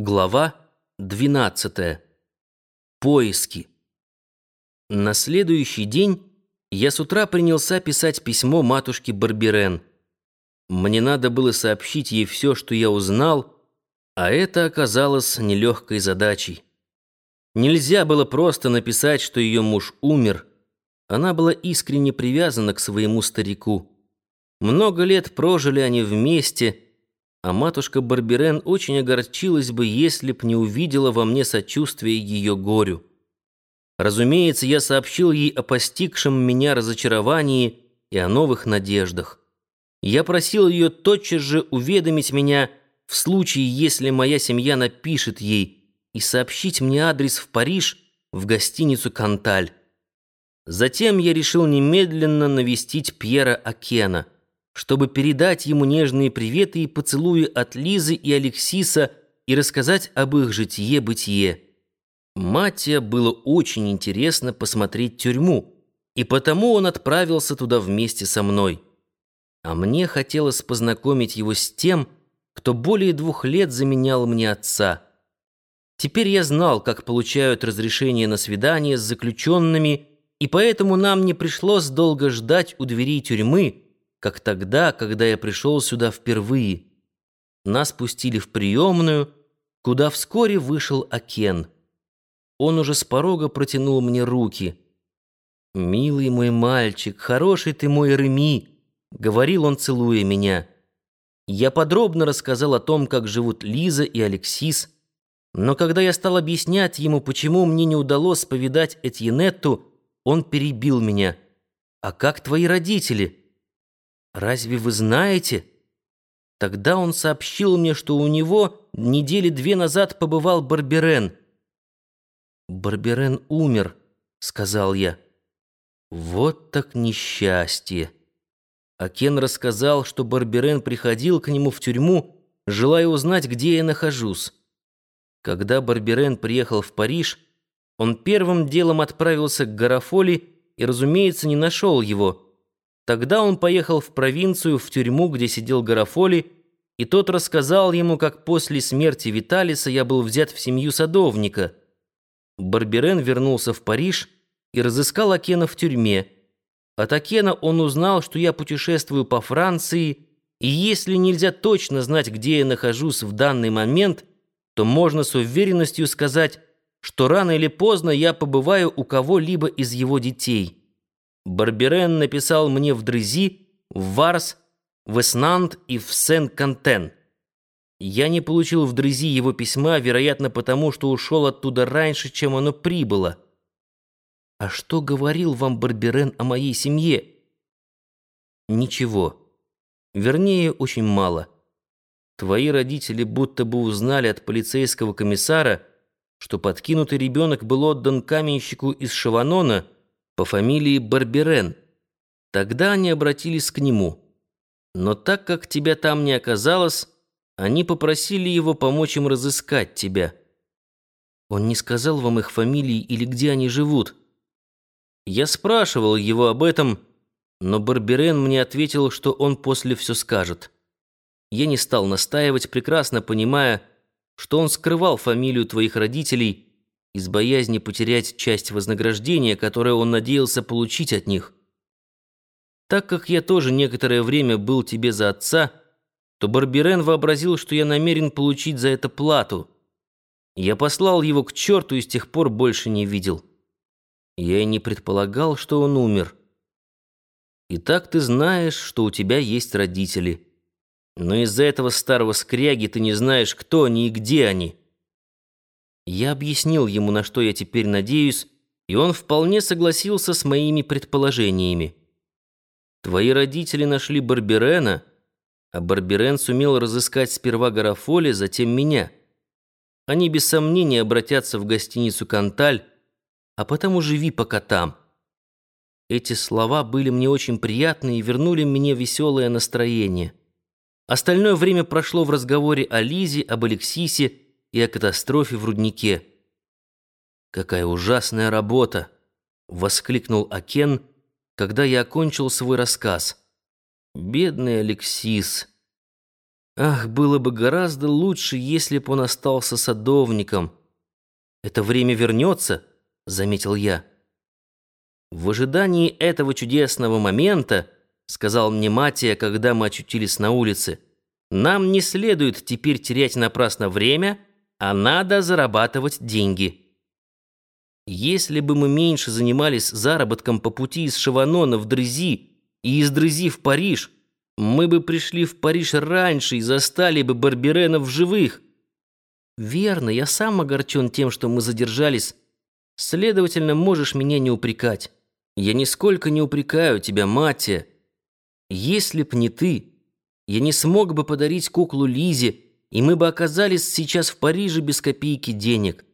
Глава 12. Поиски. На следующий день я с утра принялся писать письмо матушке Барберен. Мне надо было сообщить ей все, что я узнал, а это оказалось нелегкой задачей. Нельзя было просто написать, что ее муж умер. Она была искренне привязана к своему старику. Много лет прожили они вместе, а матушка Барберен очень огорчилась бы, если б не увидела во мне сочувствия ее горю. Разумеется, я сообщил ей о постигшем меня разочаровании и о новых надеждах. Я просил ее тотчас же уведомить меня в случае, если моя семья напишет ей, и сообщить мне адрес в Париж в гостиницу «Канталь». Затем я решил немедленно навестить Пьера Акена — чтобы передать ему нежные приветы и поцелуи от Лизы и Алексиса и рассказать об их житие-бытие. Матья было очень интересно посмотреть тюрьму, и потому он отправился туда вместе со мной. А мне хотелось познакомить его с тем, кто более двух лет заменял мне отца. Теперь я знал, как получают разрешение на свидание с заключенными, и поэтому нам не пришлось долго ждать у дверей тюрьмы, как тогда, когда я пришел сюда впервые. Нас пустили в приемную, куда вскоре вышел Акен. Он уже с порога протянул мне руки. «Милый мой мальчик, хороший ты мой Реми», — говорил он, целуя меня. Я подробно рассказал о том, как живут Лиза и Алексис, но когда я стал объяснять ему, почему мне не удалось повидать Этьенетту, он перебил меня. «А как твои родители?» «Разве вы знаете?» Тогда он сообщил мне, что у него недели две назад побывал Барберен. «Барберен умер», — сказал я. «Вот так несчастье!» А Кен рассказал, что Барберен приходил к нему в тюрьму, желая узнать, где я нахожусь. Когда Барберен приехал в Париж, он первым делом отправился к Гарафоли и, разумеется, не нашел его — Тогда он поехал в провинцию, в тюрьму, где сидел Гарафоли, и тот рассказал ему, как после смерти Виталиса я был взят в семью садовника. Барберен вернулся в Париж и разыскал Акена в тюрьме. От Акена он узнал, что я путешествую по Франции, и если нельзя точно знать, где я нахожусь в данный момент, то можно с уверенностью сказать, что рано или поздно я побываю у кого-либо из его детей. Барберен написал мне в Дрези, в Варс, в Эснант и в Сен-Кантен. Я не получил в Дрези его письма, вероятно, потому что ушел оттуда раньше, чем оно прибыло. А что говорил вам Барберен о моей семье? Ничего. Вернее, очень мало. Твои родители будто бы узнали от полицейского комиссара, что подкинутый ребенок был отдан каменщику из Шаванона — по фамилии Барберен. Тогда они обратились к нему. Но так как тебя там не оказалось, они попросили его помочь им разыскать тебя. Он не сказал вам их фамилии или где они живут. Я спрашивал его об этом, но Барберен мне ответил, что он после все скажет. Я не стал настаивать, прекрасно понимая, что он скрывал фамилию твоих родителей из боязни потерять часть вознаграждения, которое он надеялся получить от них. Так как я тоже некоторое время был тебе за отца, то Барберен вообразил, что я намерен получить за это плату. Я послал его к черту и с тех пор больше не видел. Я и не предполагал, что он умер. Итак, ты знаешь, что у тебя есть родители. Но из-за этого старого скряги ты не знаешь, кто они и где они. Я объяснил ему, на что я теперь надеюсь, и он вполне согласился с моими предположениями. Твои родители нашли Барберена, а Барберен сумел разыскать сперва Гарафоли, затем меня. Они без сомнения обратятся в гостиницу «Канталь», а потому живи пока там. Эти слова были мне очень приятны и вернули мне веселое настроение. Остальное время прошло в разговоре о Лизе, об Алексисе, и о катастрофе в руднике. «Какая ужасная работа!» — воскликнул Акен, когда я окончил свой рассказ. «Бедный Алексис!» Ах, было бы гораздо лучше, если бы он остался садовником. Это время вернется, заметил я. В ожидании этого чудесного момента, сказал мне Матия, когда мы очутились на улице, нам не следует теперь терять напрасно время, а надо зарабатывать деньги. Если бы мы меньше занимались заработком по пути из Шаванона в Дрези и из Дрези в Париж, мы бы пришли в Париж раньше и застали бы Барберена в живых. Верно, я сам огорчен тем, что мы задержались. Следовательно, можешь меня не упрекать. Я нисколько не упрекаю тебя, Матия. Если б не ты, я не смог бы подарить куклу Лизе, и мы бы оказались сейчас в Париже без копейки денег.